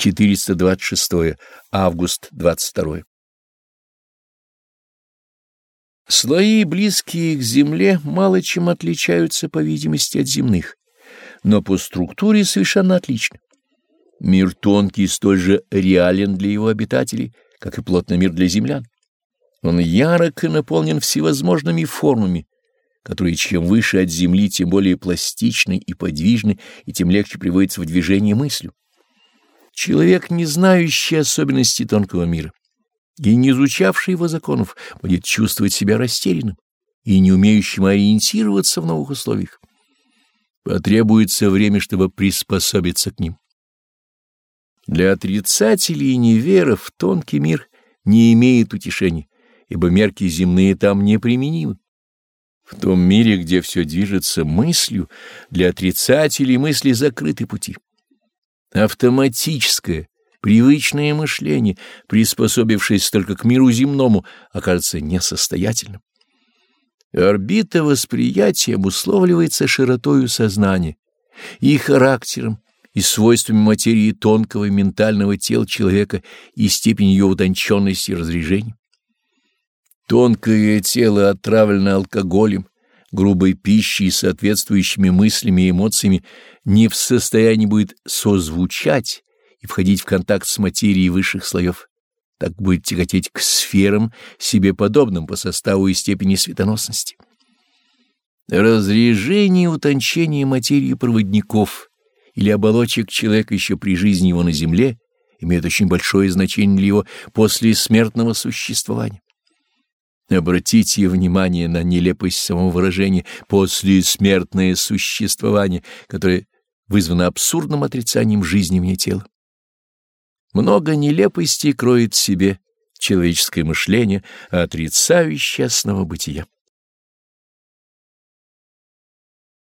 426 август 22 Слои, близкие к Земле, мало чем отличаются, по видимости, от земных, но по структуре совершенно отличны. Мир тонкий столь же реален для его обитателей, как и плотный мир для землян. Он ярок и наполнен всевозможными формами, которые чем выше от Земли, тем более пластичны и подвижны, и тем легче приводятся в движение мыслью. Человек, не знающий особенностей тонкого мира, и не изучавший его законов, будет чувствовать себя растерянным и не умеющим ориентироваться в новых условиях. Потребуется время, чтобы приспособиться к ним. Для отрицателей и неверов тонкий мир не имеет утешения, ибо мерки земные там неприменимы. В том мире, где все движется мыслью, для отрицателей мысли закрыты пути. Автоматическое, Привычное мышление, приспособившееся только к миру земному, окажется несостоятельным. Орбита восприятия обусловливается широтою сознания и характером, и свойствами материи тонкого и ментального тела человека и степень ее утонченности и разрежения. Тонкое тело отравлено алкоголем, грубой пищей и соответствующими мыслями и эмоциями не в состоянии будет созвучать и входить в контакт с материей высших слоев. Так будет тяготеть к сферам, себе подобным по составу и степени светоносности. Разрежение и утончение материи проводников или оболочек человека еще при жизни его на земле имеет очень большое значение для его послесмертного существования. Обратите внимание на нелепость самовыражения «послесмертное существование», которое вызвано абсурдным отрицанием жизни вне тела. Много нелепостей кроет в себе человеческое мышление, отрицающее основу бытия.